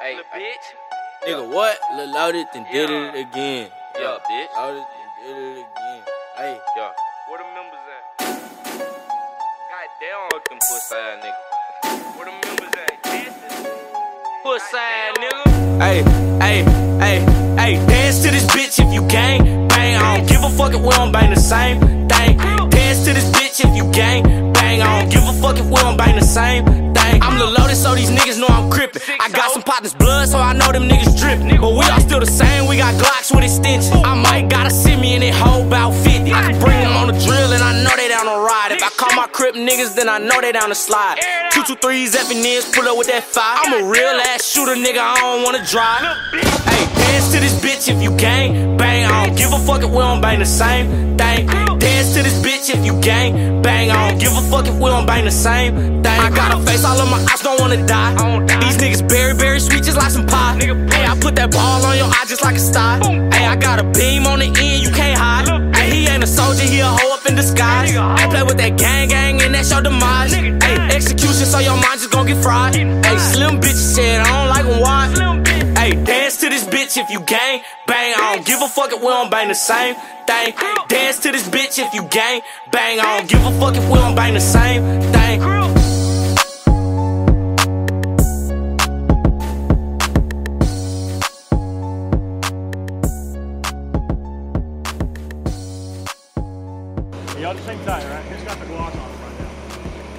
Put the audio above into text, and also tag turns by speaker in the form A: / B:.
A: Hey,
B: Little bitch.
C: Nigga, what? Lil Loaded and did it again.
A: Yeah, bitch.
C: Loaded and did it again. Hey,
A: Yeah.
B: Where the members at? God damn.
A: Fuck them pussy ass niggas.
B: Where the members at? Dancing. Pussy ass nigga.
C: hey, hey, hey, hey, dance to this bitch if you gang. Bang, I don't give a fuck if we don't bang the same thing. Dance to this bitch if you gang. Bang, I don't give a fuck if we don't bang the same thing. I'm Lil Loaded, so these niggas know I'm crippin'. I got some partners' blood, so I know them niggas drippin'. But we all still the same, we got Glocks with extensions. I might gotta send me in that hoe about 50. I can bring them on the drill, and I know they down to ride. If I call my crip niggas, then I know they down to slide. Two two threes, effing niggas, pull up with that fire. I'm a real ass shooter, nigga, I don't wanna drive. Hey, dance to this bitch if you gang. Bang, I don't give a fuck if we don't bang the same thing. Dance to this bitch if you gang. Bang, I don't give a fuck if we don't bang the same thing. I got a face, all of my eyes don't wanna die. Hey, I put that ball on your eye just like a star. Hey, I got a beam on the end, you can't hide. Hey, he ain't a soldier, he a hoe up in disguise. Hey, play with that gang, gang, and that's your demise. Hey, execution, so your mind just gon' get fried. Hey, slim bitch said, I don't like them wide. Hey, dance to this bitch if you gang. Bang, I don't give a fuck if we don't bang the same thing. Dance to this bitch if you gang. Bang, I don't give a fuck if we don't bang the same thing.
D: Y'all just hang tight, right? He's got the gloss on right now.